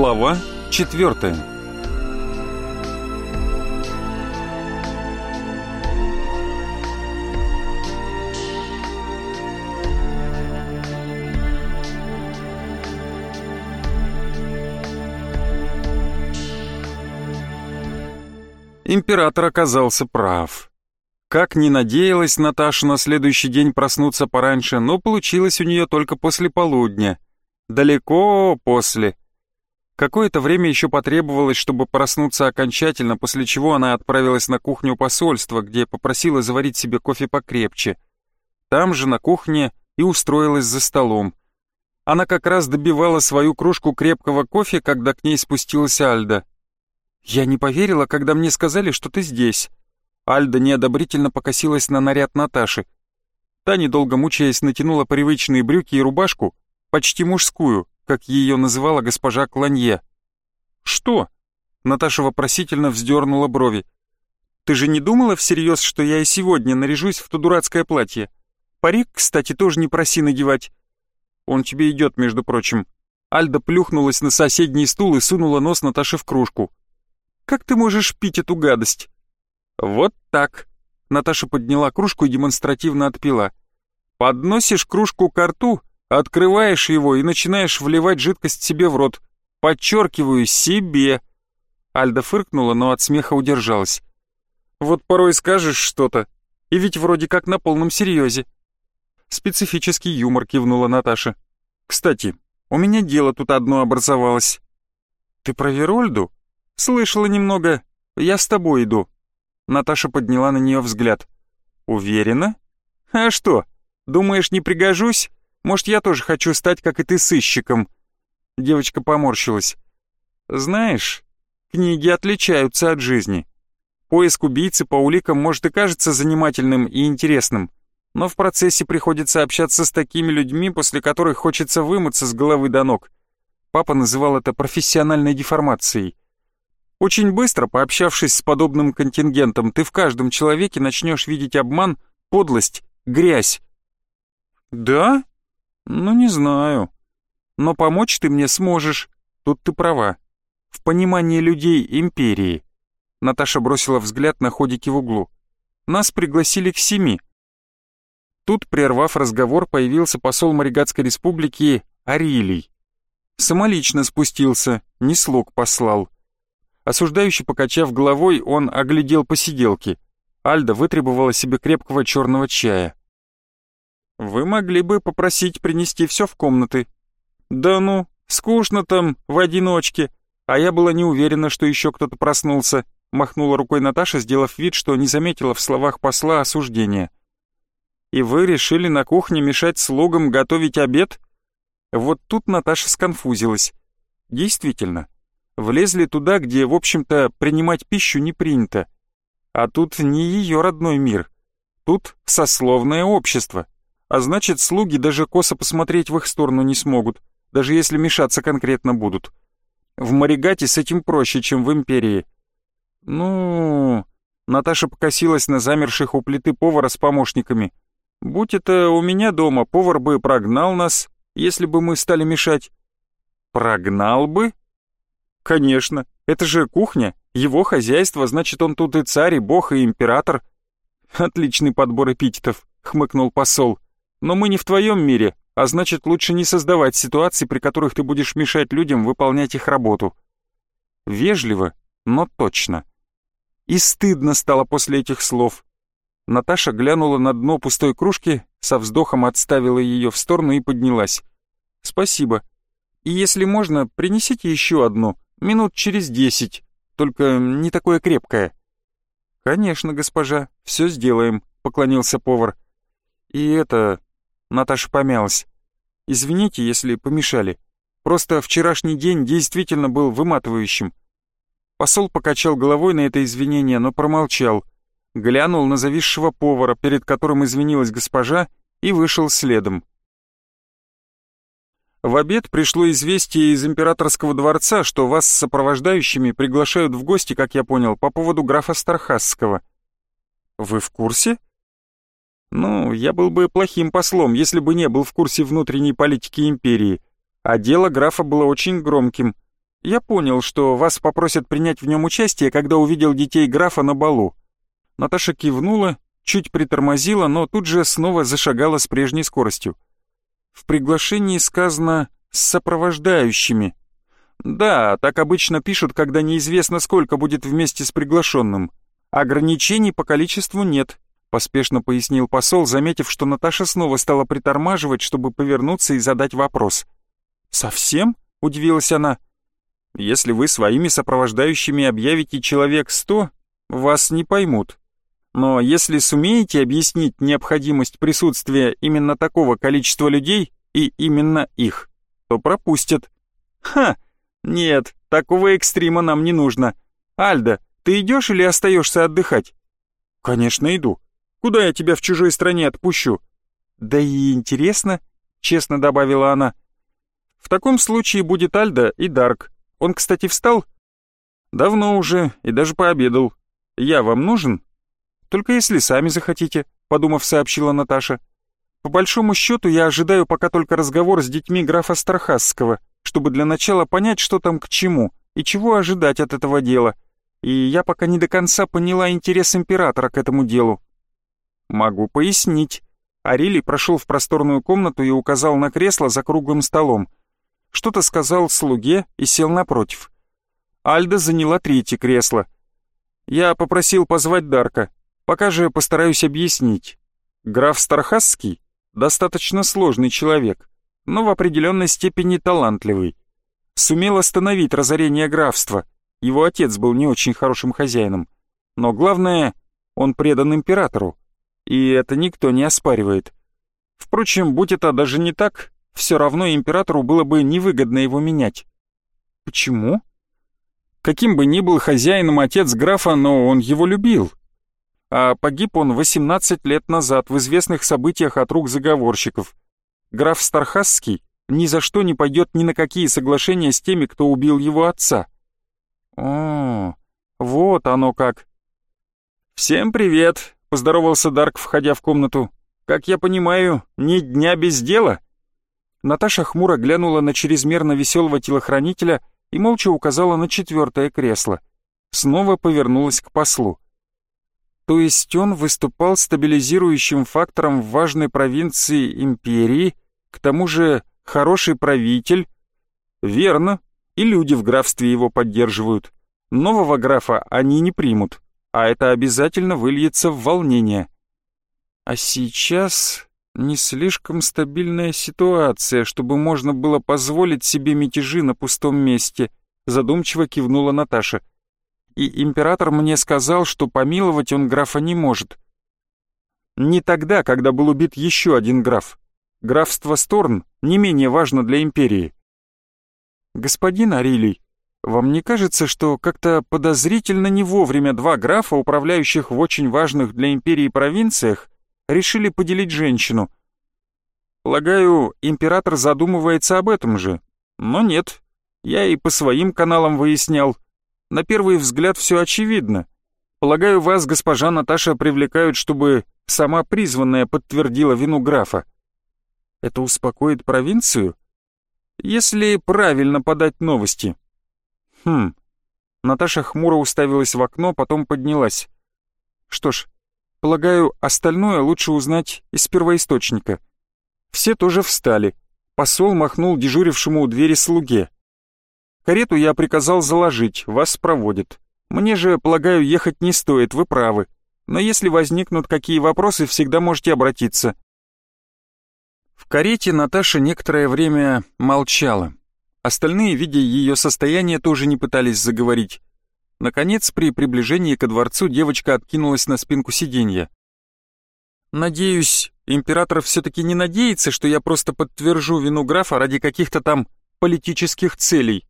Глава четвертая Император оказался прав. Как ни надеялась Наташа на следующий день проснуться пораньше, но получилось у нее только после полудня. Далеко после. Какое-то время еще потребовалось, чтобы проснуться окончательно, после чего она отправилась на кухню посольства, где попросила заварить себе кофе покрепче. Там же, на кухне, и устроилась за столом. Она как раз добивала свою кружку крепкого кофе, когда к ней спустилась Альда. «Я не поверила, когда мне сказали, что ты здесь». Альда неодобрительно покосилась на наряд Наташи. Та, недолго мучаясь, натянула привычные брюки и рубашку, почти мужскую, как ее называла госпожа Кланье. «Что?» Наташа вопросительно вздернула брови. «Ты же не думала всерьез, что я и сегодня наряжусь в то дурацкое платье? Парик, кстати, тоже не проси надевать. Он тебе идет, между прочим». Альда плюхнулась на соседний стул и сунула нос Наташи в кружку. Как ты можешь пить эту гадость?» «Вот так». Наташа подняла кружку и демонстративно отпила. «Подносишь кружку к рту, открываешь его и начинаешь вливать жидкость себе в рот. Подчеркиваю, себе». Альда фыркнула, но от смеха удержалась. «Вот порой скажешь что-то, и ведь вроде как на полном серьезе». Специфический юмор кивнула Наташа. «Кстати, у меня дело тут одно образовалось». «Ты про Верольду?» «Слышала немного. Я с тобой иду». Наташа подняла на нее взгляд. «Уверена? А что, думаешь, не пригожусь? Может, я тоже хочу стать, как и ты, сыщиком?» Девочка поморщилась. «Знаешь, книги отличаются от жизни. Поиск убийцы по уликам может и кажется занимательным и интересным, но в процессе приходится общаться с такими людьми, после которых хочется вымыться с головы до ног. Папа называл это профессиональной деформацией. Очень быстро, пообщавшись с подобным контингентом, ты в каждом человеке начнешь видеть обман, подлость, грязь. Да? Ну, не знаю. Но помочь ты мне сможешь. Тут ты права. В понимании людей империи. Наташа бросила взгляд на ходики в углу. Нас пригласили к семи. Тут, прервав разговор, появился посол Маригатской республики Арилий. Самолично спустился, не слуг послал. Осуждающий покачав головой, он оглядел посиделки. Альда вытребовала себе крепкого черного чая. «Вы могли бы попросить принести все в комнаты». «Да ну, скучно там, в одиночке. А я была не уверена, что еще кто-то проснулся», махнула рукой Наташа, сделав вид, что не заметила в словах посла осуждения. «И вы решили на кухне мешать слугам готовить обед?» Вот тут Наташа сконфузилась. Действительно, влезли туда, где, в общем-то, принимать пищу не принято. А тут не ее родной мир. Тут сословное общество. А значит, слуги даже косо посмотреть в их сторону не смогут, даже если мешаться конкретно будут. В Маригате с этим проще, чем в Империи. Ну... Наташа покосилась на замерших у плиты повара с помощниками. Будь это у меня дома, повар бы прогнал нас, если бы мы стали мешать. Прогнал бы? Конечно, это же кухня, его хозяйство, значит, он тут и царь, и бог, и император. Отличный подбор эпитетов, хмыкнул посол. Но мы не в твоем мире, а значит, лучше не создавать ситуаций, при которых ты будешь мешать людям выполнять их работу. Вежливо, но точно. И стыдно стало после этих слов. Наташа глянула на дно пустой кружки, со вздохом отставила ее в сторону и поднялась. «Спасибо. И если можно, принесите еще одну. Минут через десять, только не такое крепкое». «Конечно, госпожа, все сделаем», — поклонился повар. «И это...» — Наташа помялась. «Извините, если помешали. Просто вчерашний день действительно был выматывающим». Посол покачал головой на это извинение, но промолчал. Глянул на зависшего повара, перед которым извинилась госпожа, и вышел следом. В обед пришло известие из императорского дворца, что вас с сопровождающими приглашают в гости, как я понял, по поводу графа Стархасского. Вы в курсе? Ну, я был бы плохим послом, если бы не был в курсе внутренней политики империи. А дело графа было очень громким. Я понял, что вас попросят принять в нем участие, когда увидел детей графа на балу». Наташа кивнула, чуть притормозила, но тут же снова зашагала с прежней скоростью. В приглашении сказано «с сопровождающими». Да, так обычно пишут, когда неизвестно, сколько будет вместе с приглашенным. Ограничений по количеству нет, поспешно пояснил посол, заметив, что Наташа снова стала притормаживать, чтобы повернуться и задать вопрос. «Совсем?» — удивилась она. «Если вы своими сопровождающими объявите человек сто, вас не поймут. Но если сумеете объяснить необходимость присутствия именно такого количества людей и именно их, то пропустят. Ха! Нет, такого экстрима нам не нужно. Альда, ты идешь или остаешься отдыхать? Конечно, иду. Куда я тебя в чужой стране отпущу? Да и интересно, честно добавила она. В таком случае будет Альда и Дарк. Он, кстати, встал? Давно уже и даже пообедал. Я вам нужен? Только если сами захотите, подумав, сообщила Наташа. По большому счету я ожидаю пока только разговор с детьми графа Стархасского, чтобы для начала понять, что там к чему и чего ожидать от этого дела. И я пока не до конца поняла интерес императора к этому делу. Могу пояснить. Арилий прошел в просторную комнату и указал на кресло за круглым столом. Что-то сказал слуге и сел напротив. Альда заняла третье кресло. Я попросил позвать Дарка. Пока же постараюсь объяснить. Граф Стархасский достаточно сложный человек, но в определенной степени талантливый. Сумел остановить разорение графства, его отец был не очень хорошим хозяином. Но главное, он предан императору, и это никто не оспаривает. Впрочем, будь это даже не так, все равно императору было бы невыгодно его менять. Почему? Каким бы ни был хозяином отец графа, но он его любил а погиб он 18 лет назад в известных событиях от рук заговорщиков. Граф Стархасский ни за что не пойдет ни на какие соглашения с теми, кто убил его отца. О, вот оно как. «Всем привет», — поздоровался Дарк, входя в комнату. «Как я понимаю, ни дня без дела?» Наташа хмуро глянула на чрезмерно веселого телохранителя и молча указала на четвертое кресло. Снова повернулась к послу. То есть он выступал стабилизирующим фактором в важной провинции империи, к тому же хороший правитель. Верно, и люди в графстве его поддерживают. Нового графа они не примут, а это обязательно выльется в волнение. А сейчас не слишком стабильная ситуация, чтобы можно было позволить себе мятежи на пустом месте, задумчиво кивнула Наташа и император мне сказал, что помиловать он графа не может. Не тогда, когда был убит еще один граф. Графство Сторн не менее важно для империи. Господин Арилий, вам не кажется, что как-то подозрительно не вовремя два графа, управляющих в очень важных для империи провинциях, решили поделить женщину? Полагаю, император задумывается об этом же. Но нет, я и по своим каналам выяснял, на первый взгляд все очевидно. Полагаю, вас, госпожа Наташа, привлекают, чтобы сама призванная подтвердила вину графа. Это успокоит провинцию? Если правильно подать новости. Хм. Наташа хмуро уставилась в окно, потом поднялась. Что ж, полагаю, остальное лучше узнать из первоисточника. Все тоже встали. Посол махнул дежурившему у двери слуге. Карету я приказал заложить, вас проводят. Мне же, полагаю, ехать не стоит, вы правы. Но если возникнут какие вопросы, всегда можете обратиться». В карете Наташа некоторое время молчала. Остальные, видя ее состояние, тоже не пытались заговорить. Наконец, при приближении ко дворцу девочка откинулась на спинку сиденья. «Надеюсь, император все-таки не надеется, что я просто подтвержу вину графа ради каких-то там политических целей.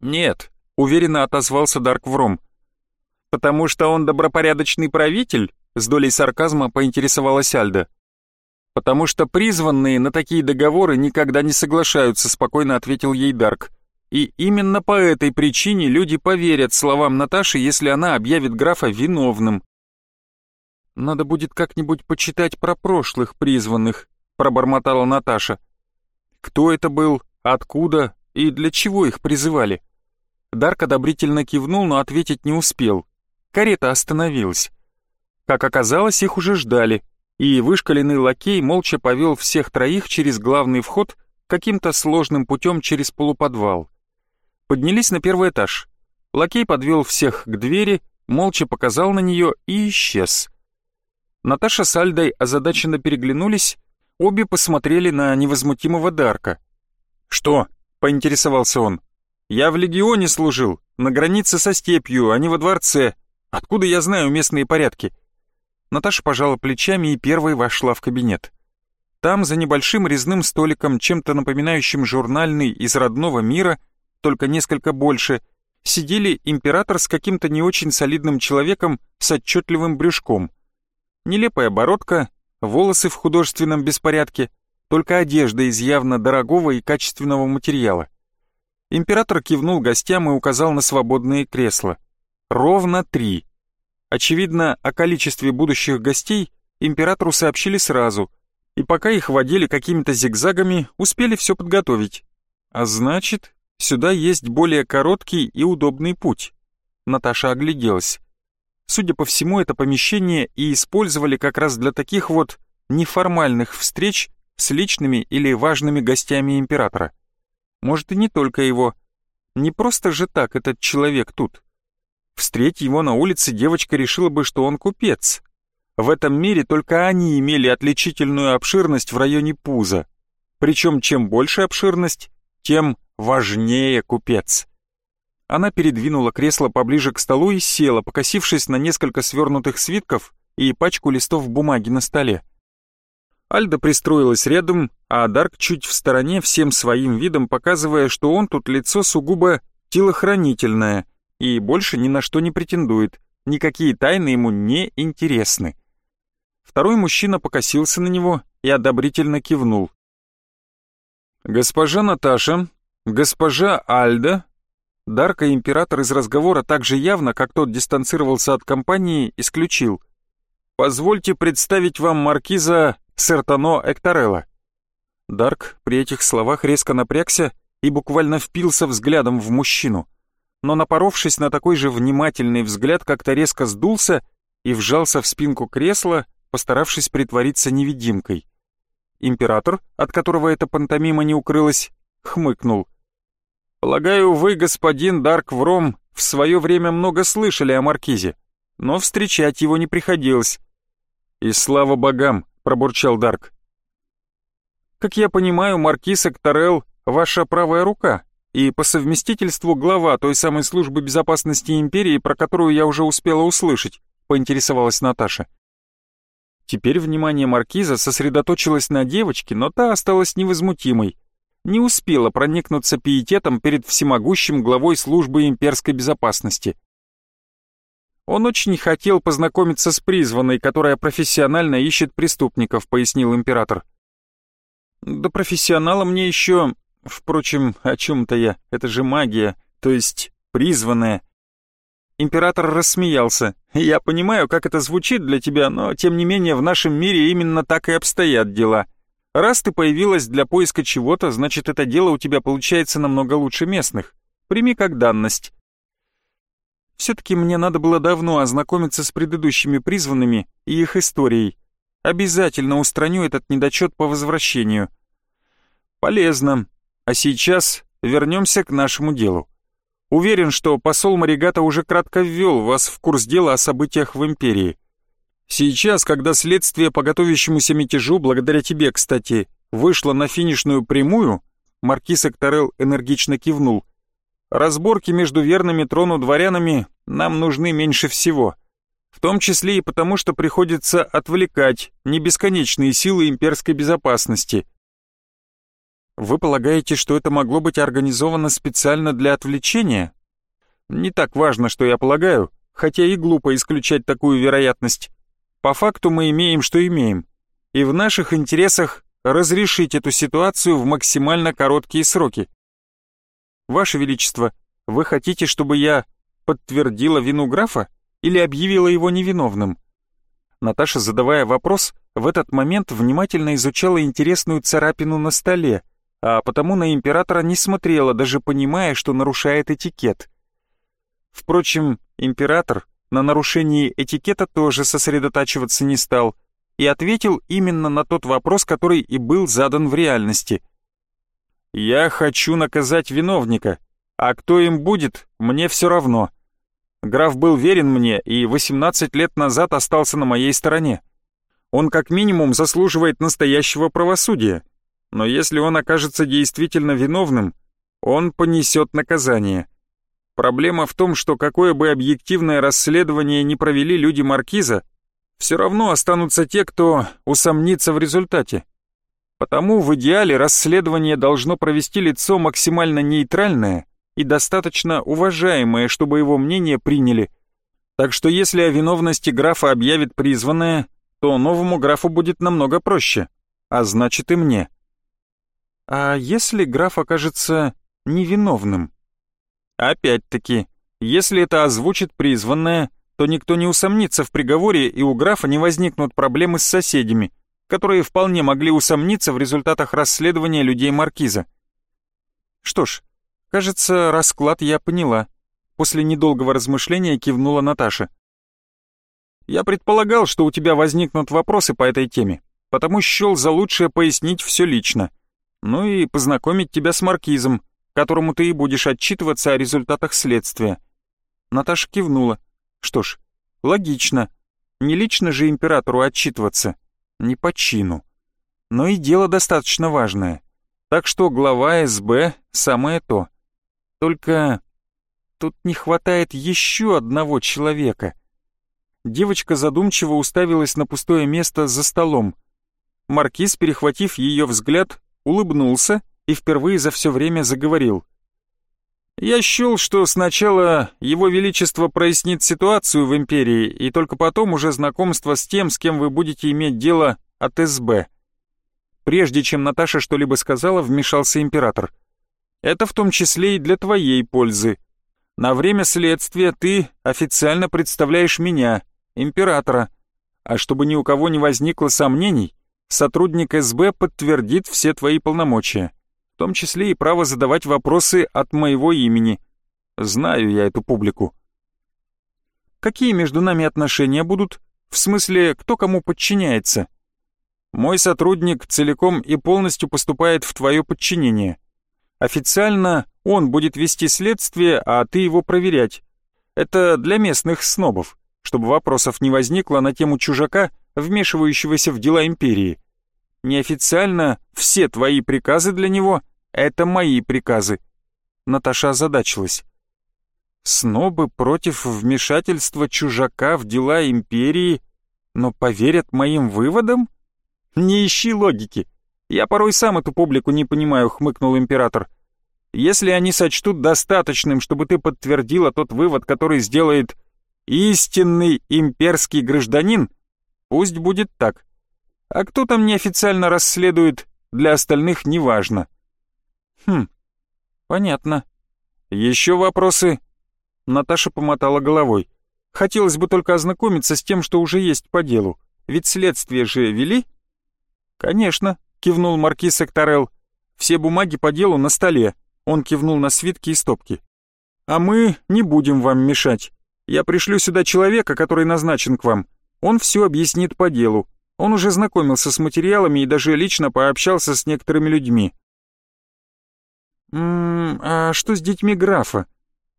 «Нет», — уверенно отозвался Дарк Вром. «Потому что он добропорядочный правитель?» — с долей сарказма поинтересовалась Альда. «Потому что призванные на такие договоры никогда не соглашаются», — спокойно ответил ей Дарк. «И именно по этой причине люди поверят словам Наташи, если она объявит графа виновным». «Надо будет как-нибудь почитать про прошлых призванных», — пробормотала Наташа. «Кто это был? Откуда? И для чего их призывали?» Дарк одобрительно кивнул, но ответить не успел. Карета остановилась. Как оказалось, их уже ждали, и вышкаленный лакей молча повел всех троих через главный вход каким-то сложным путем через полуподвал. Поднялись на первый этаж. Лакей подвел всех к двери, молча показал на нее и исчез. Наташа с Альдой озадаченно переглянулись, обе посмотрели на невозмутимого Дарка. «Что?» — поинтересовался он. «Я в легионе служил, на границе со степью, а не во дворце. Откуда я знаю местные порядки?» Наташа пожала плечами и первой вошла в кабинет. Там, за небольшим резным столиком, чем-то напоминающим журнальный из родного мира, только несколько больше, сидели император с каким-то не очень солидным человеком с отчетливым брюшком. Нелепая бородка, волосы в художественном беспорядке, только одежда из явно дорогого и качественного материала. Император кивнул гостям и указал на свободные кресла. Ровно три. Очевидно, о количестве будущих гостей императору сообщили сразу, и пока их водили какими-то зигзагами, успели все подготовить. А значит, сюда есть более короткий и удобный путь. Наташа огляделась. Судя по всему, это помещение и использовали как раз для таких вот неформальных встреч с личными или важными гостями императора. Может и не только его. Не просто же так этот человек тут. Встреть его на улице, девочка решила бы, что он купец. В этом мире только они имели отличительную обширность в районе пуза. Причем чем больше обширность, тем важнее купец. Она передвинула кресло поближе к столу и села, покосившись на несколько свернутых свитков и пачку листов бумаги на столе. Альда пристроилась рядом, а Дарк чуть в стороне всем своим видом показывая, что он тут лицо сугубо телохранительное — и больше ни на что не претендует, никакие тайны ему не интересны. Второй мужчина покосился на него и одобрительно кивнул. «Госпожа Наташа, госпожа Альда...» Дарка император из разговора так же явно, как тот дистанцировался от компании, исключил. «Позвольте представить вам маркиза Сертано Экторелла». Дарк при этих словах резко напрягся и буквально впился взглядом в мужчину но напоровшись на такой же внимательный взгляд, как-то резко сдулся и вжался в спинку кресла, постаравшись притвориться невидимкой. Император, от которого эта пантомима не укрылась, хмыкнул. «Полагаю, вы, господин Дарк Вром, в свое время много слышали о Маркизе, но встречать его не приходилось». «И слава богам!» — пробурчал Дарк. «Как я понимаю, Маркиз Экторел — ваша правая рука?» И по совместительству глава той самой службы безопасности империи, про которую я уже успела услышать», — поинтересовалась Наташа. Теперь внимание маркиза сосредоточилось на девочке, но та осталась невозмутимой. Не успела проникнуться пиететом перед всемогущим главой службы имперской безопасности. «Он очень хотел познакомиться с призванной, которая профессионально ищет преступников», — пояснил император. «Да профессионала мне еще Впрочем, о чем-то я, это же магия, то есть призванная. Император рассмеялся. «Я понимаю, как это звучит для тебя, но тем не менее в нашем мире именно так и обстоят дела. Раз ты появилась для поиска чего-то, значит это дело у тебя получается намного лучше местных. Прими как данность». Все-таки мне надо было давно ознакомиться с предыдущими призванными и их историей. Обязательно устраню этот недочет по возвращению. Полезно. А сейчас вернемся к нашему делу. Уверен, что посол Маригата уже кратко ввел вас в курс дела о событиях в Империи. Сейчас, когда следствие по готовящемуся мятежу, благодаря тебе, кстати, вышло на финишную прямую, маркиз Экторел энергично кивнул, разборки между верными трону дворянами нам нужны меньше всего. В том числе и потому, что приходится отвлекать небесконечные силы имперской безопасности – вы полагаете, что это могло быть организовано специально для отвлечения? Не так важно, что я полагаю, хотя и глупо исключать такую вероятность. По факту мы имеем, что имеем. И в наших интересах разрешить эту ситуацию в максимально короткие сроки. Ваше Величество, вы хотите, чтобы я подтвердила вину графа или объявила его невиновным? Наташа, задавая вопрос, в этот момент внимательно изучала интересную царапину на столе — а потому на императора не смотрела, даже понимая, что нарушает этикет. Впрочем, император на нарушении этикета тоже сосредотачиваться не стал и ответил именно на тот вопрос, который и был задан в реальности. «Я хочу наказать виновника, а кто им будет, мне все равно. Граф был верен мне и 18 лет назад остался на моей стороне. Он как минимум заслуживает настоящего правосудия, но если он окажется действительно виновным, он понесет наказание. Проблема в том, что какое бы объективное расследование ни провели люди Маркиза, все равно останутся те, кто усомнится в результате. Потому в идеале расследование должно провести лицо максимально нейтральное и достаточно уважаемое, чтобы его мнение приняли. Так что если о виновности графа объявит призванное, то новому графу будет намного проще, а значит и мне. А если граф окажется невиновным? Опять-таки, если это озвучит призванное, то никто не усомнится в приговоре и у графа не возникнут проблемы с соседями, которые вполне могли усомниться в результатах расследования людей Маркиза. Что ж, кажется, расклад я поняла. После недолгого размышления кивнула Наташа. Я предполагал, что у тебя возникнут вопросы по этой теме, потому счел за лучшее пояснить все лично. Ну и познакомить тебя с маркизом, которому ты и будешь отчитываться о результатах следствия. Наташа кивнула. Что ж, логично. Не лично же императору отчитываться. Не по чину. Но и дело достаточно важное. Так что глава СБ — самое то. Только тут не хватает еще одного человека — Девочка задумчиво уставилась на пустое место за столом. Маркиз, перехватив ее взгляд, улыбнулся и впервые за все время заговорил. «Я счел, что сначала Его Величество прояснит ситуацию в Империи, и только потом уже знакомство с тем, с кем вы будете иметь дело от СБ». Прежде чем Наташа что-либо сказала, вмешался император. «Это в том числе и для твоей пользы. На время следствия ты официально представляешь меня, императора. А чтобы ни у кого не возникло сомнений, сотрудник СБ подтвердит все твои полномочия, в том числе и право задавать вопросы от моего имени. Знаю я эту публику. Какие между нами отношения будут? В смысле, кто кому подчиняется? Мой сотрудник целиком и полностью поступает в твое подчинение. Официально он будет вести следствие, а ты его проверять. Это для местных снобов чтобы вопросов не возникло на тему чужака, вмешивающегося в дела империи. Неофициально все твои приказы для него — это мои приказы. Наташа озадачилась. Снобы против вмешательства чужака в дела империи, но поверят моим выводам? Не ищи логики. Я порой сам эту публику не понимаю, хмыкнул император. Если они сочтут достаточным, чтобы ты подтвердила тот вывод, который сделает истинный имперский гражданин, пусть будет так. А кто там неофициально расследует, для остальных неважно. Хм, понятно. Еще вопросы? Наташа помотала головой. Хотелось бы только ознакомиться с тем, что уже есть по делу. Ведь следствие же вели? Конечно, кивнул маркиз Экторел. Все бумаги по делу на столе. Он кивнул на свитки и стопки. А мы не будем вам мешать. Я пришлю сюда человека, который назначен к вам. Он все объяснит по делу. Он уже знакомился с материалами и даже лично пообщался с некоторыми людьми. «Ммм, а что с детьми графа?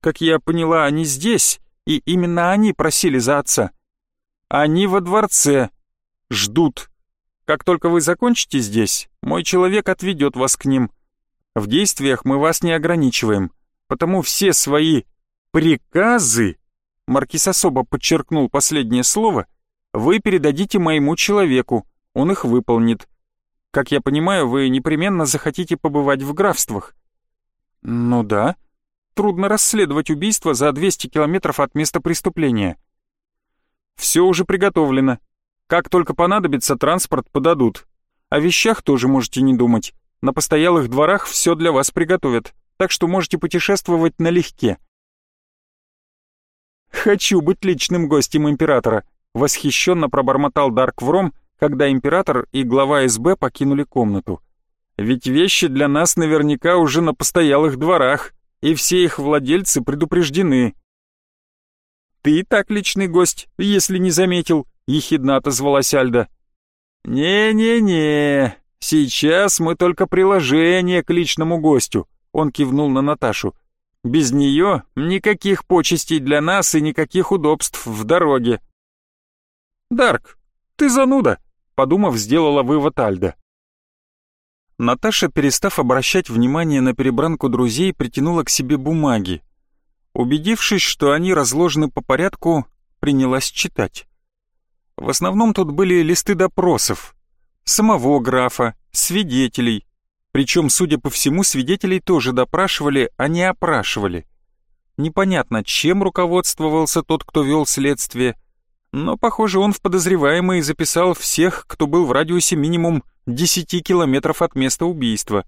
Как я поняла, они здесь, и именно они просили за отца. Они во дворце. Ждут. Как только вы закончите здесь, мой человек отведет вас к ним. В действиях мы вас не ограничиваем, потому все свои приказы Маркиз особо подчеркнул последнее слово, вы передадите моему человеку, он их выполнит. Как я понимаю, вы непременно захотите побывать в графствах. Ну да. Трудно расследовать убийство за 200 километров от места преступления. Все уже приготовлено. Как только понадобится, транспорт подадут. О вещах тоже можете не думать. На постоялых дворах все для вас приготовят, так что можете путешествовать налегке. «Хочу быть личным гостем императора», — восхищенно пробормотал Дарк Вром, когда император и глава СБ покинули комнату. «Ведь вещи для нас наверняка уже на постоялых дворах, и все их владельцы предупреждены, ты и так личный гость, если не заметил», — ехидно отозвалась Альда. «Не-не-не, сейчас мы только приложение к личному гостю», — он кивнул на Наташу. «Без нее никаких почестей для нас и никаких удобств в дороге». «Дарк, ты зануда», — подумав, сделала вывод Альда. Наташа, перестав обращать внимание на перебранку друзей, притянула к себе бумаги. Убедившись, что они разложены по порядку, принялась читать. В основном тут были листы допросов. Самого графа, свидетелей. Причем, судя по всему, свидетелей тоже допрашивали, а не опрашивали. Непонятно, чем руководствовался тот, кто вел следствие, но, похоже, он в подозреваемые записал всех, кто был в радиусе минимум 10 километров от места убийства.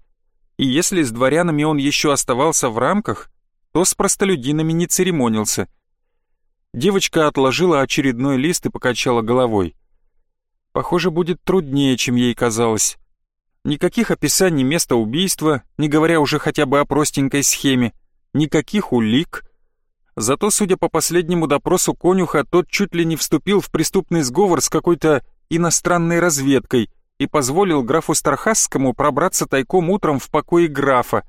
И если с дворянами он еще оставался в рамках, то с простолюдинами не церемонился. Девочка отложила очередной лист и покачала головой. Похоже, будет труднее, чем ей казалось. Никаких описаний места убийства, не говоря уже хотя бы о простенькой схеме, никаких улик. Зато, судя по последнему допросу конюха, тот чуть ли не вступил в преступный сговор с какой-то иностранной разведкой и позволил графу Стархасскому пробраться тайком утром в покое графа,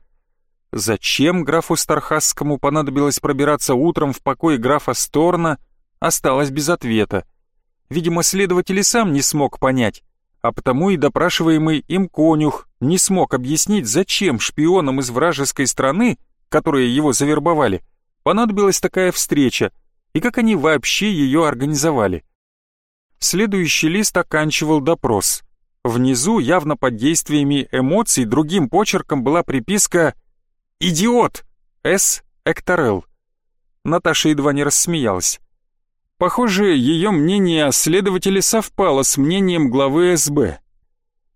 Зачем графу Стархасскому понадобилось пробираться утром в покой графа Сторна, осталось без ответа. Видимо, следователь и сам не смог понять, а потому и допрашиваемый им конюх не смог объяснить, зачем шпионам из вражеской страны, которые его завербовали, понадобилась такая встреча и как они вообще ее организовали. Следующий лист оканчивал допрос. Внизу, явно под действиями эмоций, другим почерком была приписка «Идиот!» С. Экторел. Наташа едва не рассмеялась. Похоже, ее мнение о следователе совпало с мнением главы СБ.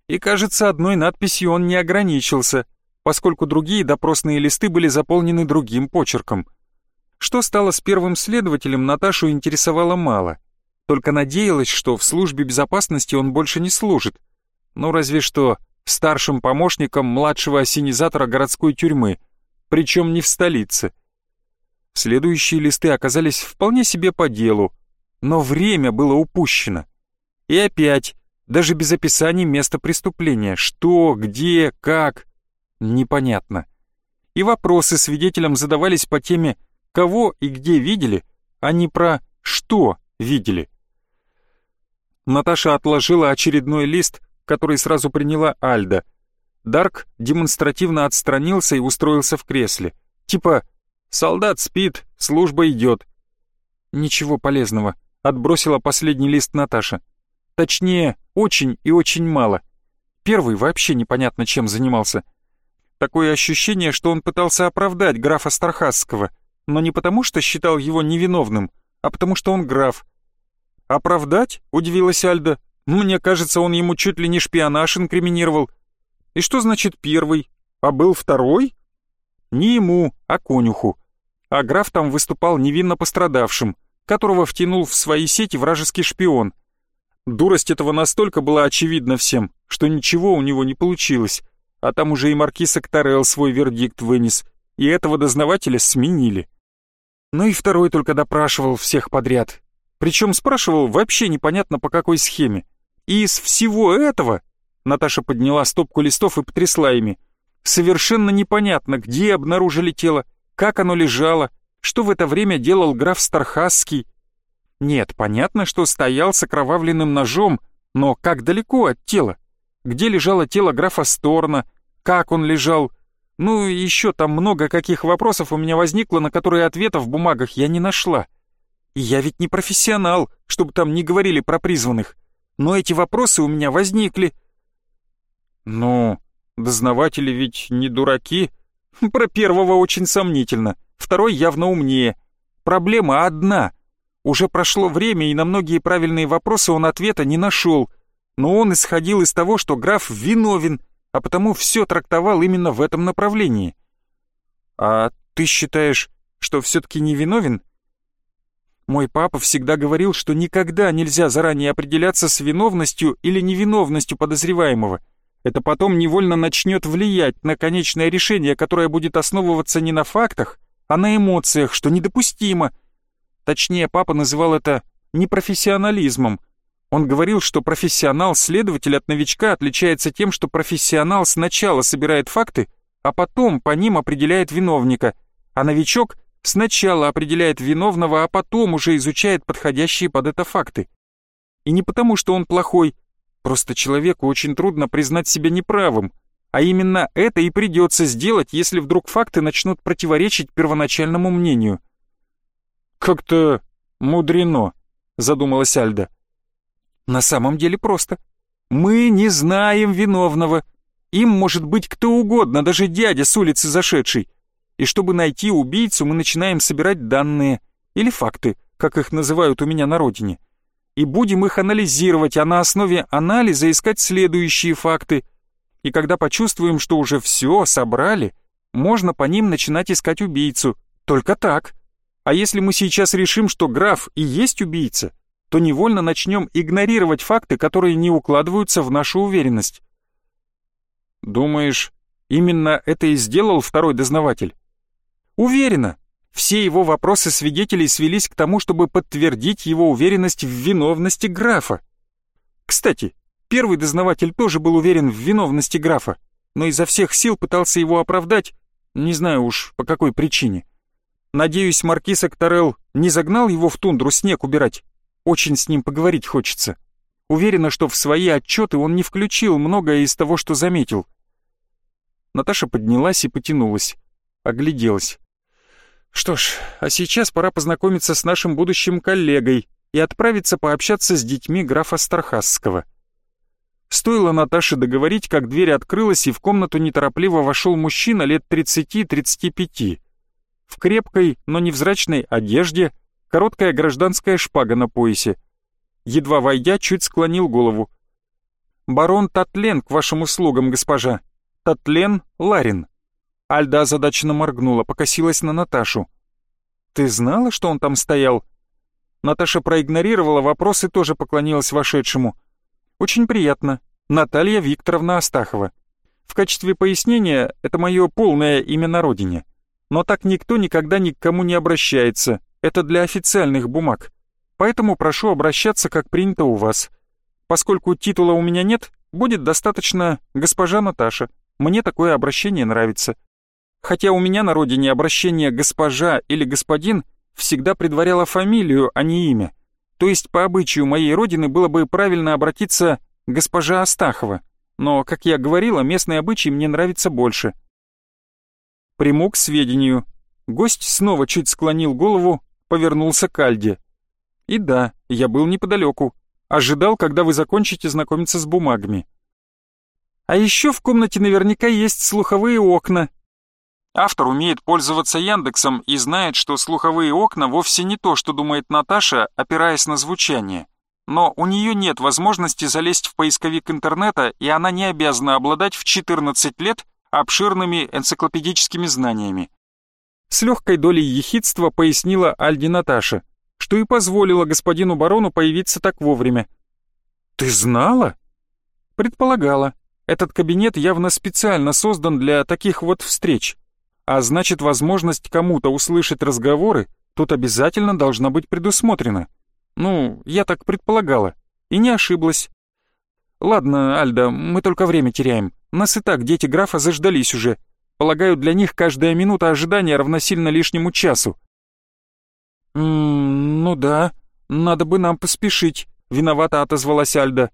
И, кажется, одной надписью он не ограничился, поскольку другие допросные листы были заполнены другим почерком. Что стало с первым следователем, Наташу интересовало мало. Только надеялась, что в службе безопасности он больше не служит. Ну, разве что старшим помощником младшего осенизатора городской тюрьмы — причем не в столице. Следующие листы оказались вполне себе по делу, но время было упущено. И опять, даже без описания места преступления, что, где, как, непонятно. И вопросы свидетелям задавались по теме «кого и где видели», а не про «что видели». Наташа отложила очередной лист, который сразу приняла Альда — Дарк демонстративно отстранился и устроился в кресле. Типа «Солдат спит, служба идет». «Ничего полезного», — отбросила последний лист Наташа. Точнее, очень и очень мало. Первый вообще непонятно чем занимался. Такое ощущение, что он пытался оправдать графа Стархасского, но не потому, что считал его невиновным, а потому что он граф. «Оправдать?» — удивилась Альда. «Мне кажется, он ему чуть ли не шпионаж инкриминировал, и что значит первый? А был второй? Не ему, а конюху. А граф там выступал невинно пострадавшим, которого втянул в свои сети вражеский шпион. Дурость этого настолько была очевидна всем, что ничего у него не получилось, а там уже и маркиз Актарел свой вердикт вынес, и этого дознавателя сменили. Ну и второй только допрашивал всех подряд. Причем спрашивал вообще непонятно по какой схеме. И из всего этого Наташа подняла стопку листов и потрясла ими. Совершенно непонятно, где обнаружили тело, как оно лежало, что в это время делал граф Стархасский. Нет, понятно, что стоял с окровавленным ножом, но как далеко от тела? Где лежало тело графа Сторна? Как он лежал? Ну, еще там много каких вопросов у меня возникло, на которые ответов в бумагах я не нашла. И я ведь не профессионал, чтобы там не говорили про призванных. Но эти вопросы у меня возникли — «Ну, дознаватели ведь не дураки. Про первого очень сомнительно, второй явно умнее. Проблема одна. Уже прошло время, и на многие правильные вопросы он ответа не нашел. Но он исходил из того, что граф виновен, а потому все трактовал именно в этом направлении. А ты считаешь, что все-таки не виновен?» Мой папа всегда говорил, что никогда нельзя заранее определяться с виновностью или невиновностью подозреваемого — это потом невольно начнет влиять на конечное решение, которое будет основываться не на фактах, а на эмоциях, что недопустимо. Точнее, папа называл это непрофессионализмом. Он говорил, что профессионал-следователь от новичка отличается тем, что профессионал сначала собирает факты, а потом по ним определяет виновника, а новичок сначала определяет виновного, а потом уже изучает подходящие под это факты. И не потому, что он плохой, просто человеку очень трудно признать себя неправым, а именно это и придется сделать, если вдруг факты начнут противоречить первоначальному мнению. «Как-то мудрено», — задумалась Альда. «На самом деле просто. Мы не знаем виновного. Им может быть кто угодно, даже дядя с улицы зашедший. И чтобы найти убийцу, мы начинаем собирать данные, или факты, как их называют у меня на родине. И будем их анализировать, а на основе анализа искать следующие факты. И когда почувствуем, что уже все собрали, можно по ним начинать искать убийцу. Только так. А если мы сейчас решим, что граф и есть убийца, то невольно начнем игнорировать факты, которые не укладываются в нашу уверенность. Думаешь, именно это и сделал второй дознаватель? Уверена. Все его вопросы свидетелей свелись к тому, чтобы подтвердить его уверенность в виновности графа. Кстати, первый дознаватель тоже был уверен в виновности графа, но изо всех сил пытался его оправдать, не знаю уж по какой причине. Надеюсь, маркиз Акторел не загнал его в тундру снег убирать. Очень с ним поговорить хочется. Уверена, что в свои отчеты он не включил многое из того, что заметил. Наташа поднялась и потянулась. Огляделась. Что ж, а сейчас пора познакомиться с нашим будущим коллегой и отправиться пообщаться с детьми графа Стархасского. Стоило Наташе договорить, как дверь открылась, и в комнату неторопливо вошел мужчина лет 30-35. В крепкой, но невзрачной одежде, короткая гражданская шпага на поясе. Едва войдя, чуть склонил голову. «Барон Татлен к вашим услугам, госпожа», Татлен Ларин. Альда озадаченно моргнула, покосилась на Наташу. «Ты знала, что он там стоял?» Наташа проигнорировала вопрос и тоже поклонилась вошедшему. «Очень приятно. Наталья Викторовна Астахова. В качестве пояснения, это мое полное имя на родине. Но так никто никогда ни к кому не обращается. Это для официальных бумаг. Поэтому прошу обращаться, как принято у вас. Поскольку титула у меня нет, будет достаточно «госпожа Наташа». Мне такое обращение нравится. Хотя у меня на родине обращение «госпожа» или «господин» всегда предваряло фамилию, а не имя. То есть по обычаю моей родины было бы правильно обратиться «госпожа Астахова». Но, как я говорила, местные обычаи мне нравятся больше. Приму к сведению. Гость снова чуть склонил голову, повернулся к Альде. И да, я был неподалеку. Ожидал, когда вы закончите знакомиться с бумагами. А еще в комнате наверняка есть слуховые окна. Автор умеет пользоваться Яндексом и знает, что слуховые окна вовсе не то, что думает Наташа, опираясь на звучание. Но у нее нет возможности залезть в поисковик интернета, и она не обязана обладать в 14 лет обширными энциклопедическими знаниями. С легкой долей ехидства пояснила Альди Наташа, что и позволило господину барону появиться так вовремя. «Ты знала?» «Предполагала», этот кабинет явно специально создан для таких вот встреч. А значит, возможность кому-то услышать разговоры тут обязательно должна быть предусмотрена. Ну, я так предполагала. И не ошиблась. Ладно, Альда, мы только время теряем. Нас и так дети графа заждались уже. Полагаю, для них каждая минута ожидания равносильно лишнему часу. «М ну да, надо бы нам поспешить», — виновато отозвалась Альда.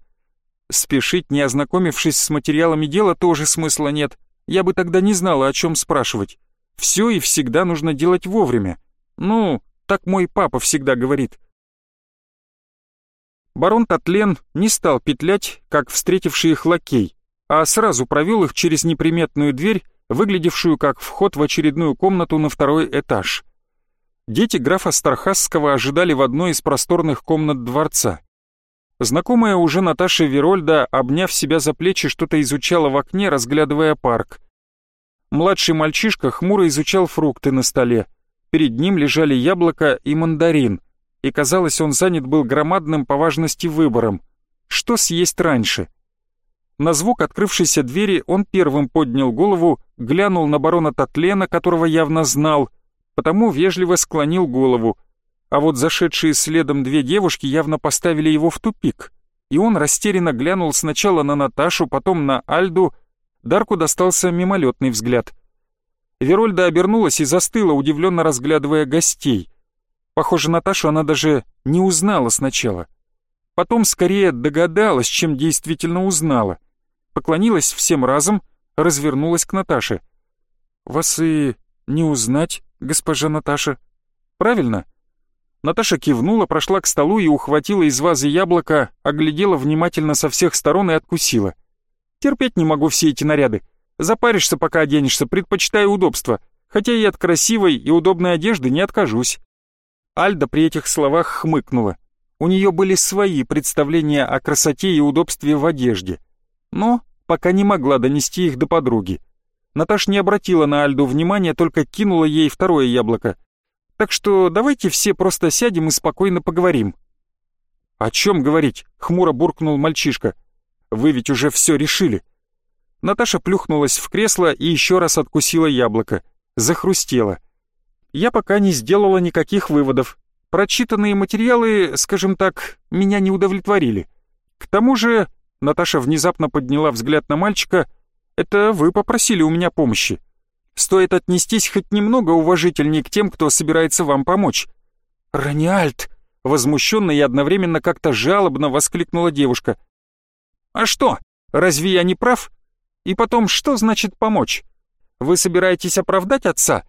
Спешить, не ознакомившись с материалами дела, тоже смысла нет. Я бы тогда не знала, о чем спрашивать. Все и всегда нужно делать вовремя. Ну, так мой папа всегда говорит. Барон Татлен не стал петлять, как встретивший их лакей, а сразу провел их через неприметную дверь, выглядевшую как вход в очередную комнату на второй этаж. Дети графа Стархасского ожидали в одной из просторных комнат дворца. Знакомая уже Наташа Верольда, обняв себя за плечи, что-то изучала в окне, разглядывая парк. Младший мальчишка хмуро изучал фрукты на столе. Перед ним лежали яблоко и мандарин, и казалось, он занят был громадным по важности выбором. Что съесть раньше? На звук открывшейся двери он первым поднял голову, глянул на барона Татлена, которого явно знал, потому вежливо склонил голову, А вот зашедшие следом две девушки явно поставили его в тупик, и он растерянно глянул сначала на Наташу, потом на Альду. Дарку достался мимолетный взгляд. Верольда обернулась и застыла, удивленно разглядывая гостей. Похоже, Наташу она даже не узнала сначала. Потом скорее догадалась, чем действительно узнала. Поклонилась всем разом, развернулась к Наташе. «Вас и не узнать, госпожа Наташа. Правильно?» Наташа кивнула, прошла к столу и ухватила из вазы яблоко, оглядела внимательно со всех сторон и откусила. «Терпеть не могу все эти наряды. Запаришься, пока оденешься, предпочитаю удобство, хотя и от красивой и удобной одежды не откажусь». Альда при этих словах хмыкнула. У нее были свои представления о красоте и удобстве в одежде, но пока не могла донести их до подруги. Наташ не обратила на Альду внимания, только кинула ей второе яблоко. Так что давайте все просто сядем и спокойно поговорим. «О чем говорить?» — хмуро буркнул мальчишка. «Вы ведь уже все решили». Наташа плюхнулась в кресло и еще раз откусила яблоко. Захрустела. Я пока не сделала никаких выводов, Прочитанные материалы, скажем так, меня не удовлетворили. К тому же, Наташа внезапно подняла взгляд на мальчика, это вы попросили у меня помощи. Стоит отнестись хоть немного уважительнее к тем, кто собирается вам помочь. «Раниальт!» — возмущенно и одновременно как-то жалобно воскликнула девушка. «А что, разве я не прав? И потом, что значит помочь? Вы собираетесь оправдать отца?»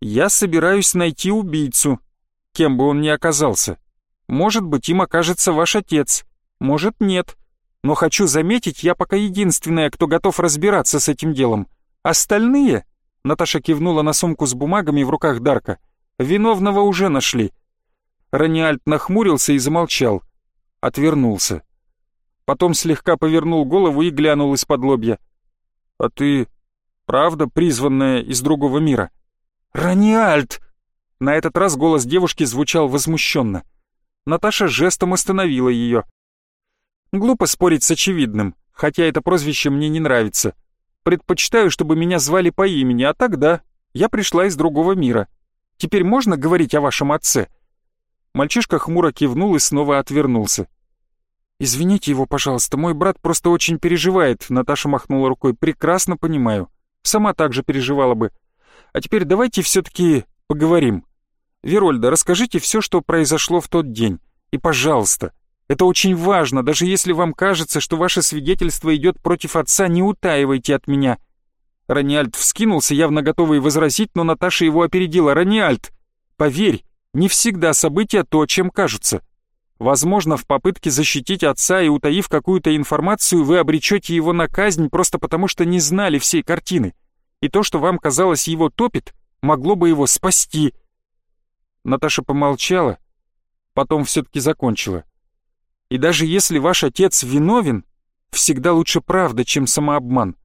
«Я собираюсь найти убийцу», кем бы он ни оказался. Может быть, им окажется ваш отец, может, нет. Но хочу заметить, я пока единственная, кто готов разбираться с этим делом. Остальные, Наташа кивнула на сумку с бумагами в руках Дарка, виновного уже нашли. Раниальт нахмурился и замолчал. Отвернулся. Потом слегка повернул голову и глянул из-под лобья. «А ты правда призванная из другого мира?» «Раниальт!» На этот раз голос девушки звучал возмущенно. Наташа жестом остановила ее. Глупо спорить с очевидным, хотя это прозвище мне не нравится. Предпочитаю, чтобы меня звали по имени, а тогда я пришла из другого мира. Теперь можно говорить о вашем отце?» Мальчишка хмуро кивнул и снова отвернулся. «Извините его, пожалуйста, мой брат просто очень переживает», — Наташа махнула рукой. «Прекрасно понимаю. Сама так же переживала бы. А теперь давайте все-таки поговорим. Верольда, расскажите все, что произошло в тот день. И, пожалуйста, это очень важно, даже если вам кажется, что ваше свидетельство идет против отца, не утаивайте от меня». Раниальд вскинулся, явно готовый возразить, но Наташа его опередила. «Раниальд, поверь, не всегда события то, чем кажутся. Возможно, в попытке защитить отца и утаив какую-то информацию, вы обречете его на казнь просто потому, что не знали всей картины. И то, что вам казалось его топит, могло бы его спасти. Наташа помолчала, потом все-таки закончила. И даже если ваш отец виновен, всегда лучше правда, чем самообман.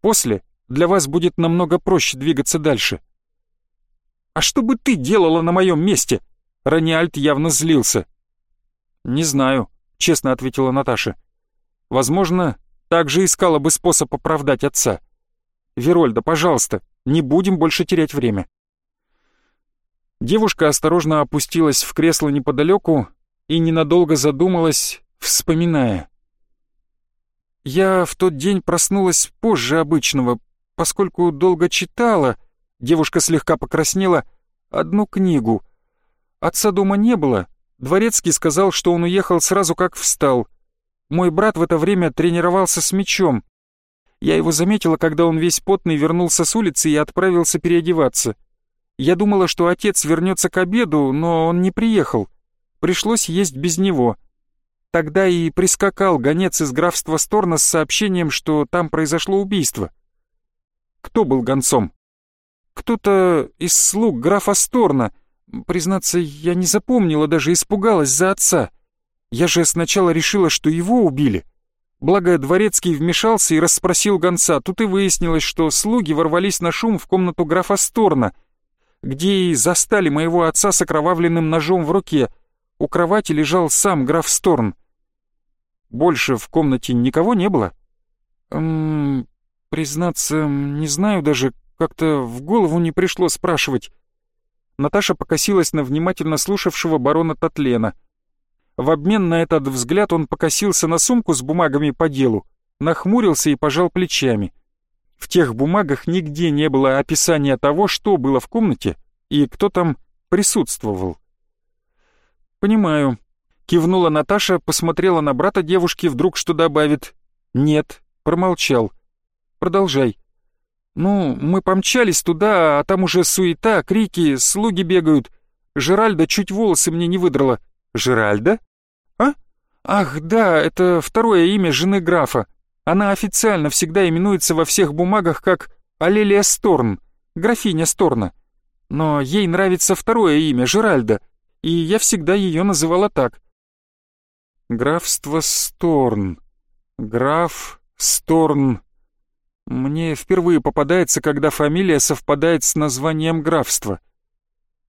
После для вас будет намного проще двигаться дальше. «А что бы ты делала на моем месте?» Раниальт явно злился. «Не знаю», — честно ответила Наташа. «Возможно, также искала бы способ оправдать отца. Верольда, пожалуйста, не будем больше терять время». Девушка осторожно опустилась в кресло неподалеку и ненадолго задумалась, вспоминая. «Я в тот день проснулась позже обычного, поскольку долго читала...» Девушка слегка покраснела. «Одну книгу. Отца дома не было. Дворецкий сказал, что он уехал сразу как встал. Мой брат в это время тренировался с мечом. Я его заметила, когда он весь потный вернулся с улицы и отправился переодеваться. Я думала, что отец вернется к обеду, но он не приехал. Пришлось есть без него. Тогда и прискакал гонец из графства Сторна с сообщением, что там произошло убийство. Кто был гонцом? Кто-то из слуг графа Сторна. Признаться, я не запомнила, даже испугалась за отца. Я же сначала решила, что его убили. Благо, дворецкий вмешался и расспросил гонца. Тут и выяснилось, что слуги ворвались на шум в комнату графа Сторна — где и застали моего отца с окровавленным ножом в руке. У кровати лежал сам граф Сторн. Больше в комнате никого не было? Эм, признаться, не знаю даже, как-то в голову не пришло спрашивать. Наташа покосилась на внимательно слушавшего барона Татлена. В обмен на этот взгляд он покосился на сумку с бумагами по делу, нахмурился и пожал плечами. В тех бумагах нигде не было описания того, что было в комнате и кто там присутствовал. «Понимаю», — кивнула Наташа, посмотрела на брата девушки, вдруг что добавит. «Нет», — промолчал. «Продолжай». «Ну, мы помчались туда, а там уже суета, крики, слуги бегают. Жеральда чуть волосы мне не выдрала». «Жеральда?» «А? Ах, да, это второе имя жены графа. Она официально всегда именуется во всех бумагах как Алелия Сторн, графиня Сторна. Но ей нравится второе имя, Жеральда, и я всегда ее называла так». «Графство Сторн. Граф Сторн. Мне впервые попадается, когда фамилия совпадает с названием графства.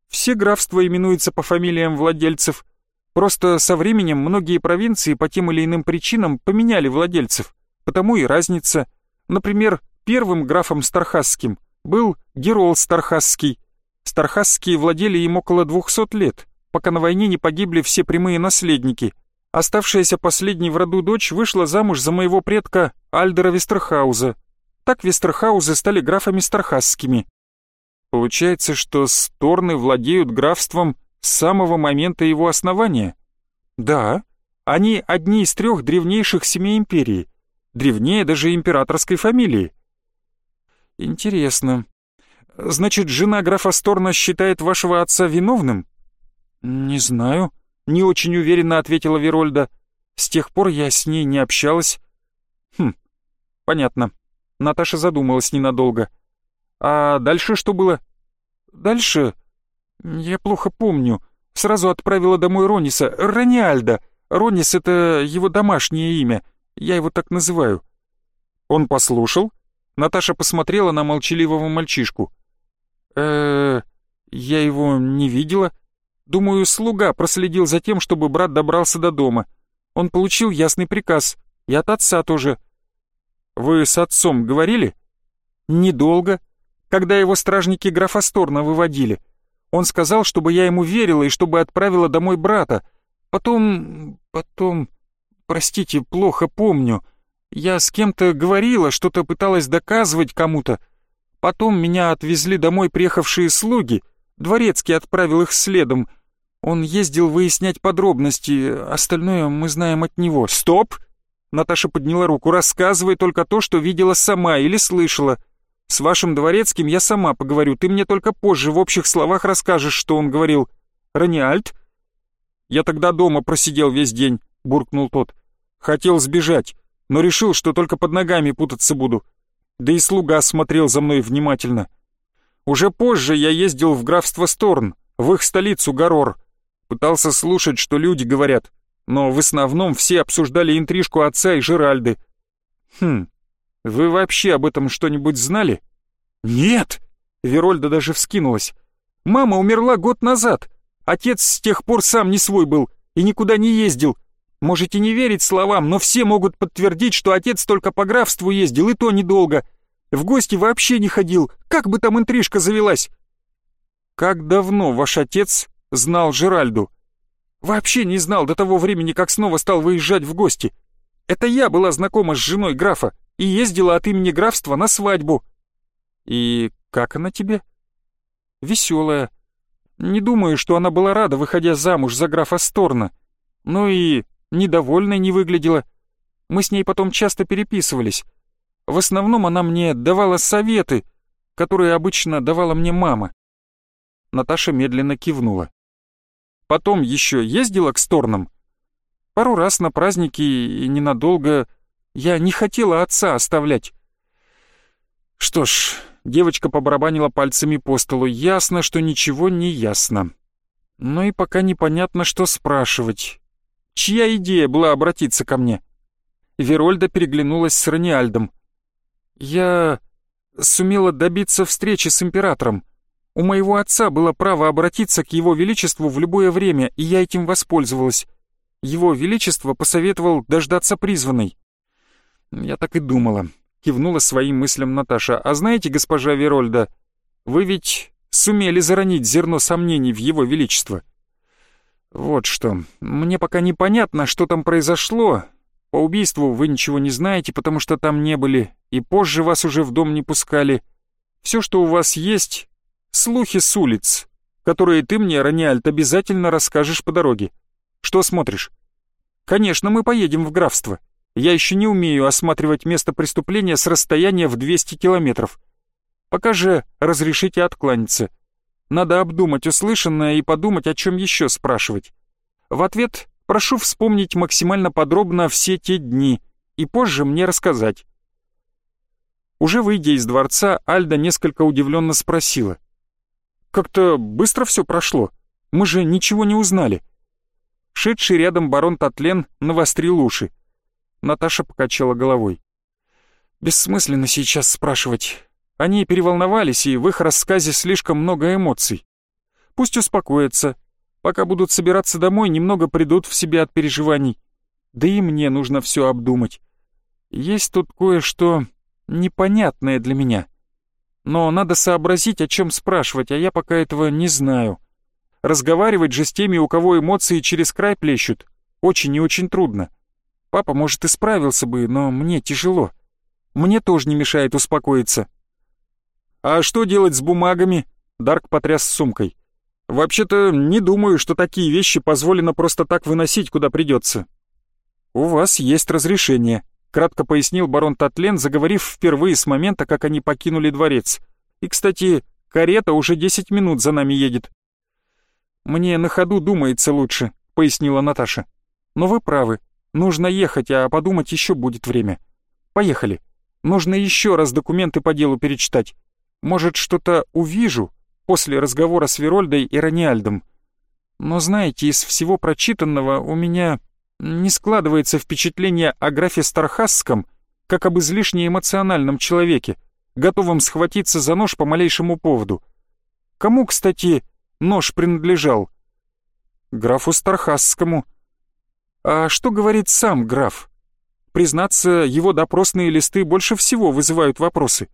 Все графства именуются по фамилиям владельцев. Просто со временем многие провинции по тем или иным причинам поменяли владельцев, потому и разница. Например, первым графом Стархасским был Герол Стархасский. Стархасские владели им около 200 лет, пока на войне не погибли все прямые наследники. Оставшаяся последней в роду дочь вышла замуж за моего предка Альдера Вестерхауза, так Вестерхаузы стали графами Стархасскими. Получается, что Сторны владеют графством с самого момента его основания? Да, они одни из трех древнейших семей империи, древнее даже императорской фамилии. Интересно. Значит, жена графа Сторна считает вашего отца виновным? Не знаю, не очень уверенно ответила Верольда. С тех пор я с ней не общалась. Хм, понятно. Наташа задумалась ненадолго. «А дальше что было?» «Дальше? Я плохо помню. Сразу отправила домой Рониса. Рониальда. Ронис — это его домашнее имя. Я его так называю». «Он послушал?» Наташа посмотрела на молчаливого мальчишку. э я его не видела. Думаю, слуга проследил за тем, чтобы брат добрался до дома. Он получил ясный приказ. И от отца тоже. Вы с отцом говорили? Недолго. Когда его стражники графа Сторна выводили. Он сказал, чтобы я ему верила и чтобы отправила домой брата. Потом... потом... Простите, плохо помню. Я с кем-то говорила, что-то пыталась доказывать кому-то. Потом меня отвезли домой приехавшие слуги. Дворецкий отправил их следом. Он ездил выяснять подробности, остальное мы знаем от него. Стоп! Наташа подняла руку. «Рассказывай только то, что видела сама или слышала. С вашим дворецким я сама поговорю. Ты мне только позже в общих словах расскажешь, что он говорил. Раниальд?» «Я тогда дома просидел весь день», — буркнул тот. «Хотел сбежать, но решил, что только под ногами путаться буду. Да и слуга смотрел за мной внимательно. Уже позже я ездил в графство Сторн, в их столицу Гарор. Пытался слушать, что люди говорят но в основном все обсуждали интрижку отца и Жеральды. Хм, вы вообще об этом что-нибудь знали? Нет! Верольда даже вскинулась. Мама умерла год назад. Отец с тех пор сам не свой был и никуда не ездил. Можете не верить словам, но все могут подтвердить, что отец только по графству ездил, и то недолго. В гости вообще не ходил, как бы там интрижка завелась. Как давно ваш отец знал Жеральду? Вообще не знал до того времени, как снова стал выезжать в гости. Это я была знакома с женой графа и ездила от имени графства на свадьбу. И как она тебе? Веселая. Не думаю, что она была рада, выходя замуж за графа Сторна. Ну и недовольной не выглядела. Мы с ней потом часто переписывались. В основном она мне давала советы, которые обычно давала мне мама. Наташа медленно кивнула. Потом еще ездила к Сторнам? Пару раз на праздники и ненадолго. Я не хотела отца оставлять. Что ж, девочка побарабанила пальцами по столу. Ясно, что ничего не ясно. Но и пока непонятно, что спрашивать. Чья идея была обратиться ко мне? Верольда переглянулась с Раниальдом. Я сумела добиться встречи с императором. У моего отца было право обратиться к его величеству в любое время, и я этим воспользовалась. Его величество посоветовал дождаться призванной. Я так и думала. Кивнула своим мыслям Наташа. А знаете, госпожа Верольда, вы ведь сумели заронить зерно сомнений в его величество. Вот что, мне пока непонятно, что там произошло. По убийству вы ничего не знаете, потому что там не были, и позже вас уже в дом не пускали. Все, что у вас есть, слухи с улиц, которые ты мне, Раниальт, обязательно расскажешь по дороге. Что смотришь? Конечно, мы поедем в графство. Я еще не умею осматривать место преступления с расстояния в 200 километров. Пока же разрешите откланяться. Надо обдумать услышанное и подумать, о чем еще спрашивать. В ответ прошу вспомнить максимально подробно все те дни и позже мне рассказать. Уже выйдя из дворца, Альда несколько удивленно спросила. «Как-то быстро все прошло. Мы же ничего не узнали». Шедший рядом барон Татлен навострил уши. Наташа покачала головой. «Бессмысленно сейчас спрашивать. Они переволновались, и в их рассказе слишком много эмоций. Пусть успокоятся. Пока будут собираться домой, немного придут в себя от переживаний. Да и мне нужно все обдумать. Есть тут кое-что непонятное для меня. Но надо сообразить, о чем спрашивать, а я пока этого не знаю. Разговаривать же с теми, у кого эмоции через край плещут, очень и очень трудно. Папа, может, и справился бы, но мне тяжело. Мне тоже не мешает успокоиться. «А что делать с бумагами?» Дарк потряс сумкой. «Вообще-то не думаю, что такие вещи позволено просто так выносить, куда придется». «У вас есть разрешение», — кратко пояснил барон Татлен, заговорив впервые с момента, как они покинули дворец. «И, кстати, карета уже десять минут за нами едет». «Мне на ходу думается лучше», — пояснила Наташа. «Но вы правы. Нужно ехать, а подумать еще будет время. Поехали. Нужно еще раз документы по делу перечитать. Может, что-то увижу после разговора с Верольдой и Раниальдом. Но знаете, из всего прочитанного у меня не складывается впечатление о графе Стархасском как об излишне эмоциональном человеке, готовом схватиться за нож по малейшему поводу. Кому, кстати, нож принадлежал? Графу Стархасскому. А что говорит сам граф? Признаться, его допросные листы больше всего вызывают вопросы.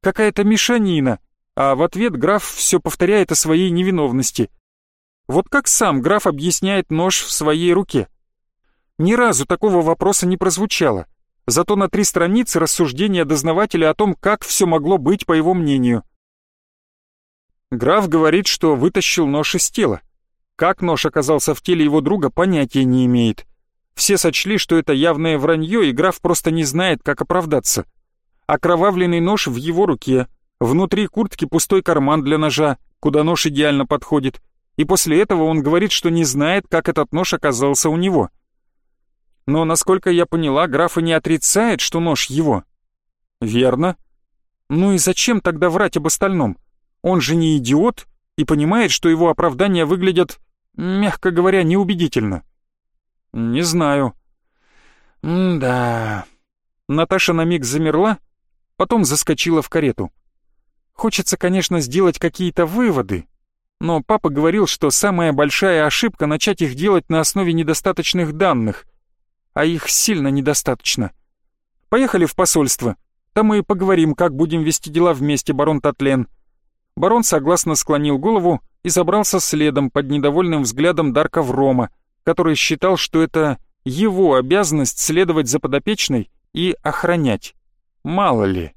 Какая-то мешанина, а в ответ граф все повторяет о своей невиновности. Вот как сам граф объясняет нож в своей руке? Ни разу такого вопроса не прозвучало, зато на три страницы рассуждения дознавателя о том, как все могло быть, по его мнению. Граф говорит, что вытащил нож из тела. Как нож оказался в теле его друга, понятия не имеет. Все сочли, что это явное вранье, и граф просто не знает, как оправдаться окровавленный нож в его руке, внутри куртки пустой карман для ножа, куда нож идеально подходит, и после этого он говорит, что не знает, как этот нож оказался у него. Но, насколько я поняла, граф и не отрицает, что нож его. Верно. Ну и зачем тогда врать об остальном? Он же не идиот и понимает, что его оправдания выглядят, мягко говоря, неубедительно. Не знаю. М-да. Наташа на миг замерла, потом заскочила в карету. Хочется, конечно, сделать какие-то выводы, но папа говорил, что самая большая ошибка начать их делать на основе недостаточных данных, а их сильно недостаточно. Поехали в посольство, там мы и поговорим, как будем вести дела вместе, барон Татлен. Барон согласно склонил голову и забрался следом под недовольным взглядом Дарка Врома, который считал, что это его обязанность следовать за подопечной и охранять. Мало ли.